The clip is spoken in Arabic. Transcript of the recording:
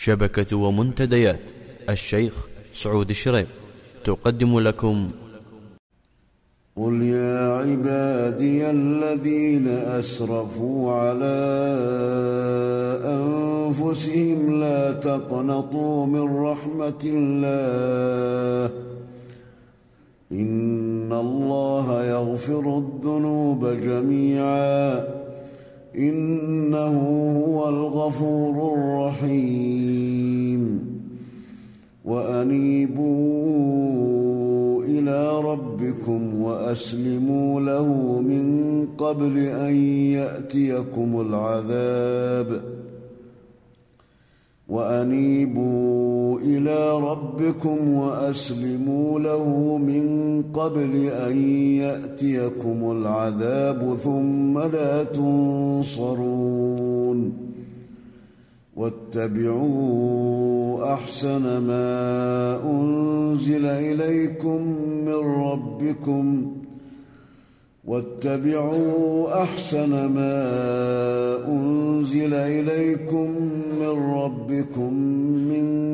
شبكة ومنتديات. الشيخ سعود الشريف. تقدم لكم. قل يا عبادي الذين أسرفوا على أنفسهم لا تقنطوا من رحمة الله. إن الله يغفر الذنوب جميعاً. إنه هو الغفور الرحيم. وأنيبوا إلى ربكم وأسلموا له من قبل أن يأتيكم العذاب. وأنيبوا إلى ربكم وأسلموا له من قبل أن يأتيكم العذاب ثم لا تنصرون. واتبعوا أحسن ما أنزل إليكم من ربكم. واتبعوا أحسن ما أنزل إليكم من ربكم